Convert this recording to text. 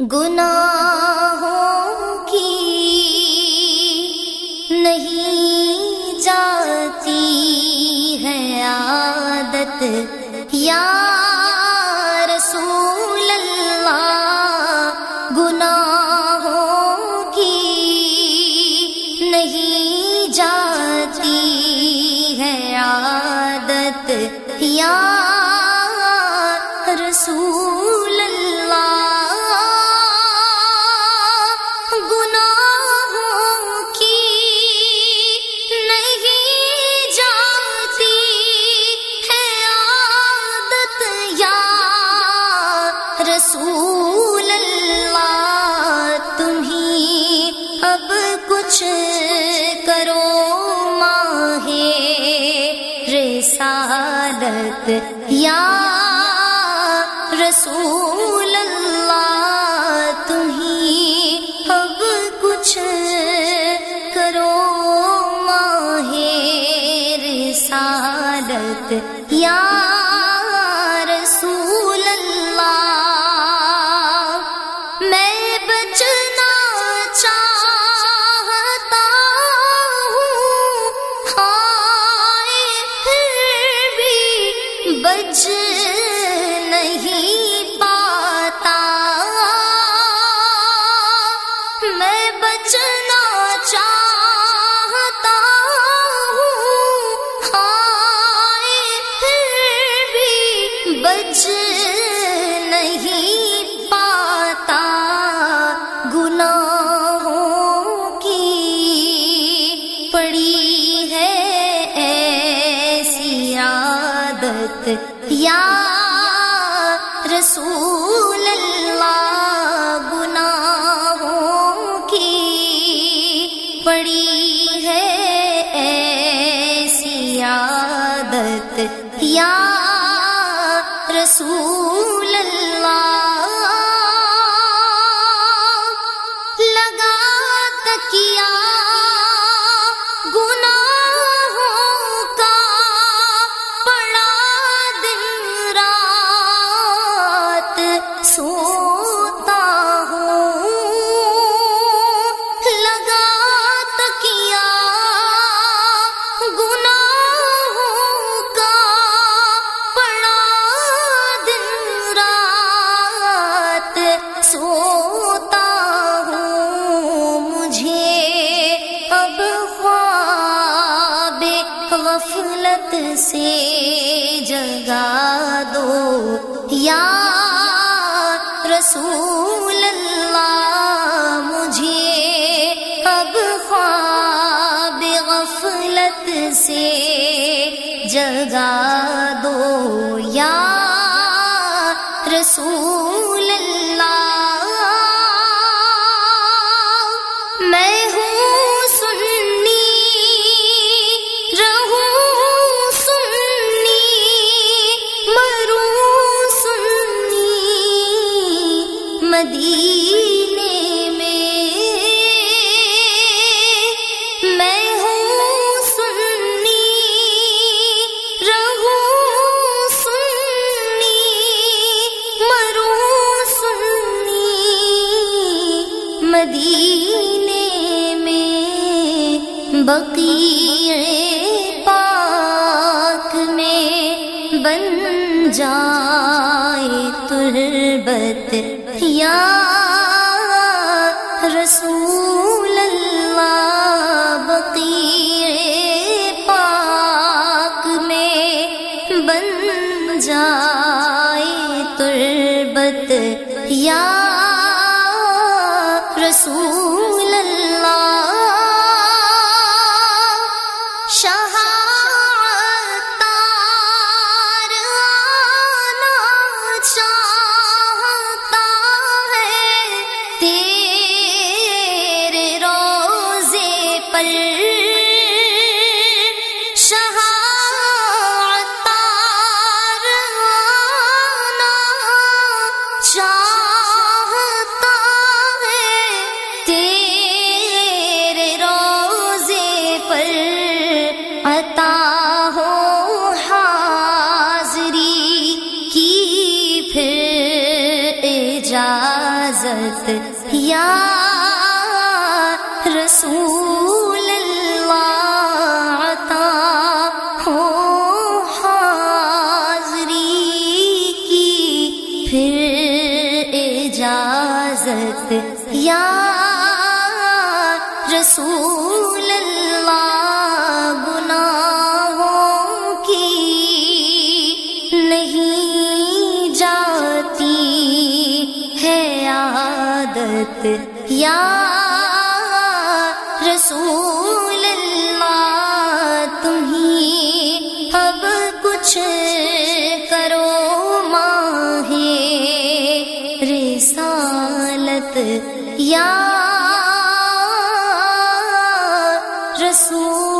گناہوں کی نہیں جاتی ہے عادت۔ یا رسول اللہ، گناہوں کی نہیں جاتی ہے عادت۔ یا رسول کچھ کرو ماہ رسالت یا رسول اللہ تمہیں اب کچھ کرو ماہ رسالت یا میں بچنا چاہتا ہوں۔ ہائے، پھر بھی بچ نہیں پاتا۔ گناہوں کی پڑی ہے ایسی عادت۔ یا رسول اللہ کی ہے ایسی عادت۔ یا رسول اللہ، لگا تکیا گناہوں کا پڑا دن رات۔ سوتا غفلت سے جگا دو۔ یا رسول اللہ، مجھے اب خواب غفلت سے جگا دو۔ یا رسول اللہ مدینے میں میں ہوں سنی، رہوں سنی، مروں سنی۔ مدینے میں بقیع پاک میں بن جائے تربت یا رسول اللہ بقیع پاک میں بن جائے تربت یا رسول اللہ شہادار حاضری یا رسول اللہ عطا ہو حاضری کی پھر اجازت یا رسول اللہ ہے یا رسول اللہ تمہیں اب کچھ کرو ماہے رسالت یا رسول